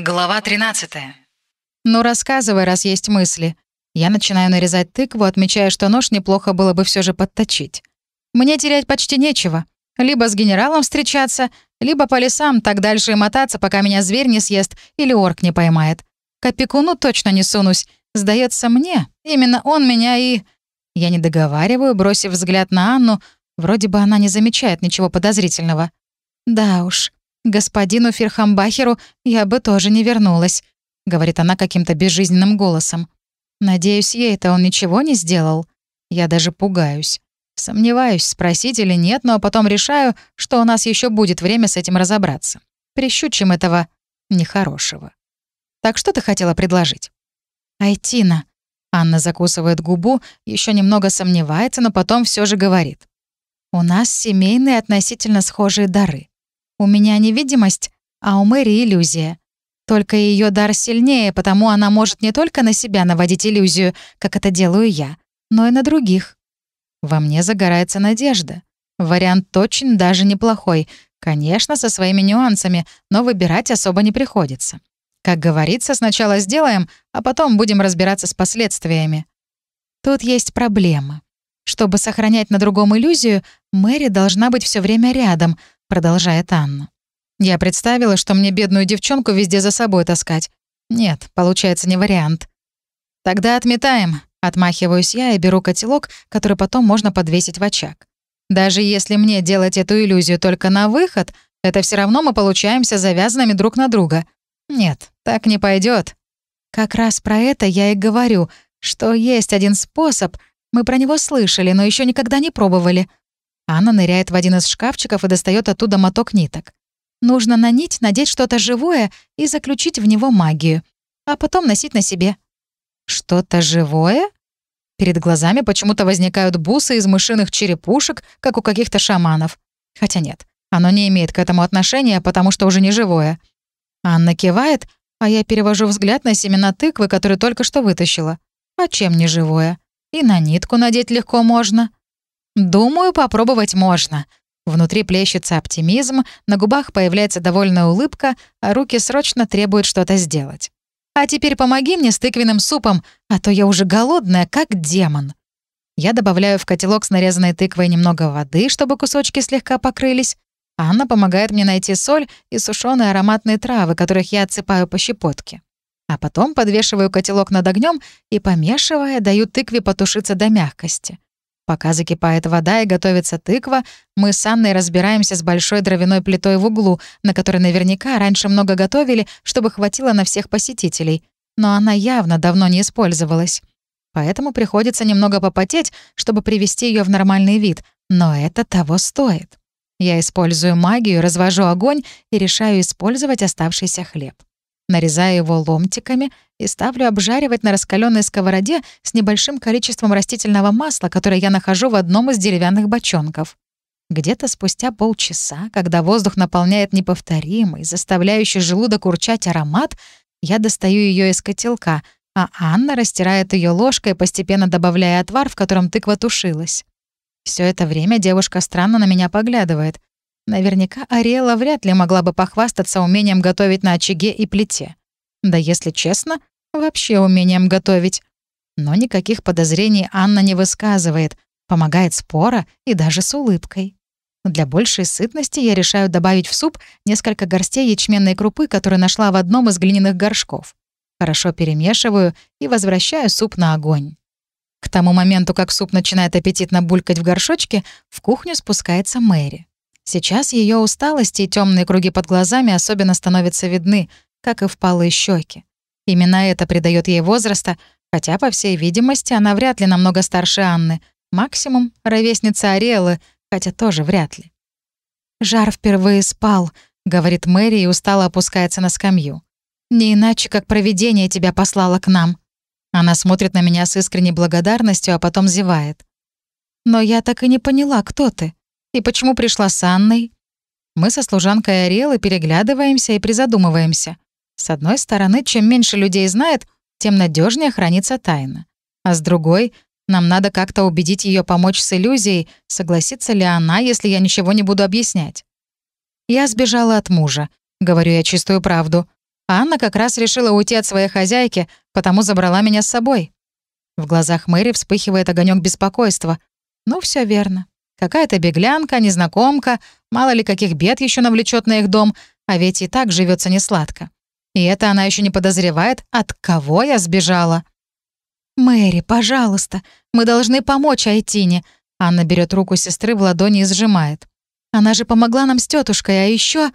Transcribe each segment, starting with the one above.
Глава 13. «Ну, рассказывай, раз есть мысли». Я начинаю нарезать тыкву, отмечая, что нож неплохо было бы все же подточить. Мне терять почти нечего. Либо с генералом встречаться, либо по лесам так дальше и мотаться, пока меня зверь не съест или орк не поймает. К опекуну точно не сунусь. Сдается мне, именно он меня и... Я не договариваю, бросив взгляд на Анну, вроде бы она не замечает ничего подозрительного. Да уж, «Господину Ферхамбахеру я бы тоже не вернулась», — говорит она каким-то безжизненным голосом. «Надеюсь, ей-то он ничего не сделал. Я даже пугаюсь. Сомневаюсь, спросить или нет, но потом решаю, что у нас еще будет время с этим разобраться. Прищучим этого нехорошего. Так что ты хотела предложить?» «Айтина». Анна закусывает губу, еще немного сомневается, но потом все же говорит. «У нас семейные относительно схожие дары. У меня невидимость, а у Мэри иллюзия. Только ее дар сильнее, потому она может не только на себя наводить иллюзию, как это делаю я, но и на других. Во мне загорается надежда. Вариант очень даже неплохой. Конечно, со своими нюансами, но выбирать особо не приходится. Как говорится, сначала сделаем, а потом будем разбираться с последствиями. Тут есть проблема. Чтобы сохранять на другом иллюзию, Мэри должна быть все время рядом, продолжает Анна. Я представила, что мне бедную девчонку везде за собой таскать. Нет, получается, не вариант. Тогда отметаем. Отмахиваюсь я и беру котелок, который потом можно подвесить в очаг. Даже если мне делать эту иллюзию только на выход, это все равно мы получаемся завязанными друг на друга. Нет, так не пойдет. Как раз про это я и говорю, что есть один способ, мы про него слышали, но еще никогда не пробовали. Анна ныряет в один из шкафчиков и достает оттуда моток ниток. Нужно на нить надеть что-то живое и заключить в него магию, а потом носить на себе. Что-то живое? Перед глазами почему-то возникают бусы из мышиных черепушек, как у каких-то шаманов. Хотя нет, оно не имеет к этому отношения, потому что уже не живое. Анна кивает, а я перевожу взгляд на семена тыквы, которые только что вытащила. А чем не живое? И на нитку надеть легко можно. Думаю, попробовать можно. Внутри плещется оптимизм, на губах появляется довольная улыбка, а руки срочно требуют что-то сделать. А теперь помоги мне с тыквенным супом, а то я уже голодная, как демон. Я добавляю в котелок с нарезанной тыквой немного воды, чтобы кусочки слегка покрылись. Анна помогает мне найти соль и сушеные ароматные травы, которых я отсыпаю по щепотке. А потом подвешиваю котелок над огнем и, помешивая, даю тыкве потушиться до мягкости. Пока закипает вода и готовится тыква, мы с Анной разбираемся с большой дровяной плитой в углу, на которой наверняка раньше много готовили, чтобы хватило на всех посетителей. Но она явно давно не использовалась. Поэтому приходится немного попотеть, чтобы привести ее в нормальный вид, но это того стоит. Я использую магию, развожу огонь и решаю использовать оставшийся хлеб нарезаю его ломтиками и ставлю обжаривать на раскаленной сковороде с небольшим количеством растительного масла, которое я нахожу в одном из деревянных бочонков. Где-то спустя полчаса, когда воздух наполняет неповторимый, заставляющий желудок урчать аромат, я достаю ее из котелка, а Анна растирает ее ложкой, постепенно добавляя отвар, в котором тыква тушилась. Все это время девушка странно на меня поглядывает. Наверняка Ариэла вряд ли могла бы похвастаться умением готовить на очаге и плите. Да если честно, вообще умением готовить. Но никаких подозрений Анна не высказывает, помогает спора и даже с улыбкой. Для большей сытности я решаю добавить в суп несколько горстей ячменной крупы, которую нашла в одном из глиняных горшков. Хорошо перемешиваю и возвращаю суп на огонь. К тому моменту, как суп начинает аппетитно булькать в горшочке, в кухню спускается Мэри. Сейчас ее усталость и темные круги под глазами особенно становятся видны, как и впалые щеки. Именно это придает ей возраста, хотя, по всей видимости, она вряд ли намного старше Анны. Максимум — ровесница Ариэлы, хотя тоже вряд ли. «Жар впервые спал», — говорит Мэри и устало опускается на скамью. «Не иначе, как провидение тебя послало к нам». Она смотрит на меня с искренней благодарностью, а потом зевает. «Но я так и не поняла, кто ты. И почему пришла с Анной? Мы со служанкой Ариэлы переглядываемся и призадумываемся. С одной стороны, чем меньше людей знает, тем надежнее хранится тайна. А с другой, нам надо как-то убедить ее помочь с иллюзией, согласится ли она, если я ничего не буду объяснять. Я сбежала от мужа. Говорю я чистую правду. Анна как раз решила уйти от своей хозяйки, потому забрала меня с собой. В глазах Мэри вспыхивает огонек беспокойства. Ну, все верно. Какая-то беглянка, незнакомка, мало ли каких бед еще навлечет на их дом, а ведь и так живется несладко. И это она еще не подозревает, от кого я сбежала. «Мэри, пожалуйста, мы должны помочь Айтине», Анна берет руку сестры в ладони и сжимает. «Она же помогла нам с тетушкой, а еще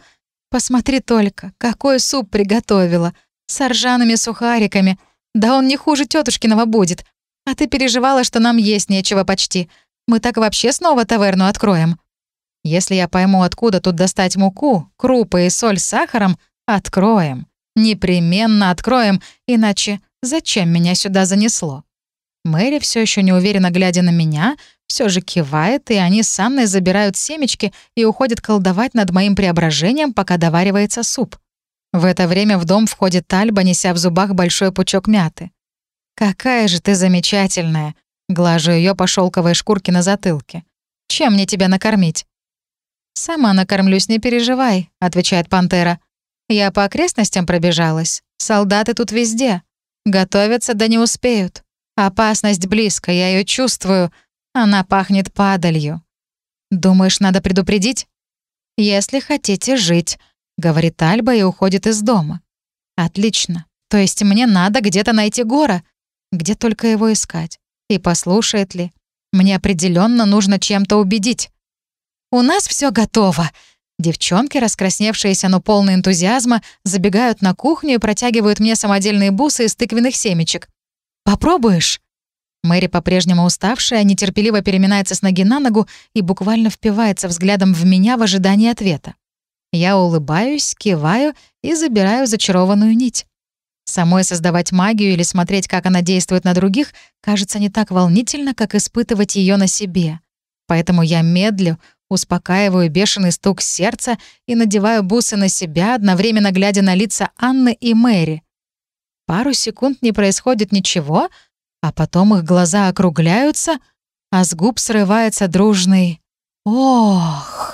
Посмотри только, какой суп приготовила. С ржаными сухариками. Да он не хуже тетушкиного будет. А ты переживала, что нам есть нечего почти. Мы так вообще снова таверну откроем. Если я пойму, откуда тут достать муку, крупы и соль с сахаром, откроем. Непременно откроем, иначе зачем меня сюда занесло? Мэри все еще неуверенно глядя на меня, все же кивает, и они с Анной забирают семечки и уходят колдовать над моим преображением, пока доваривается суп. В это время в дом входит Тальба, неся в зубах большой пучок мяты. «Какая же ты замечательная!» — глажу ее по шелковой шкурке на затылке. «Чем мне тебя накормить?» «Сама накормлюсь, не переживай», — отвечает пантера. «Я по окрестностям пробежалась. Солдаты тут везде. Готовятся, да не успеют. Опасность близко, я ее чувствую. Она пахнет падалью. Думаешь, надо предупредить? Если хотите жить, говорит Альба и уходит из дома. Отлично. То есть мне надо где-то найти Гора. Где только его искать? И послушает ли? Мне определенно нужно чем-то убедить. У нас все готово. Девчонки, раскрасневшиеся, но полные энтузиазма, забегают на кухню и протягивают мне самодельные бусы из тыквенных семечек. «Попробуешь?» Мэри, по-прежнему уставшая, нетерпеливо переминается с ноги на ногу и буквально впивается взглядом в меня в ожидании ответа. Я улыбаюсь, киваю и забираю зачарованную нить. Самой создавать магию или смотреть, как она действует на других, кажется не так волнительно, как испытывать ее на себе. Поэтому я медлю, успокаиваю бешеный стук сердца и надеваю бусы на себя, одновременно глядя на лица Анны и Мэри. Пару секунд не происходит ничего, а потом их глаза округляются, а с губ срывается дружный «Ох!».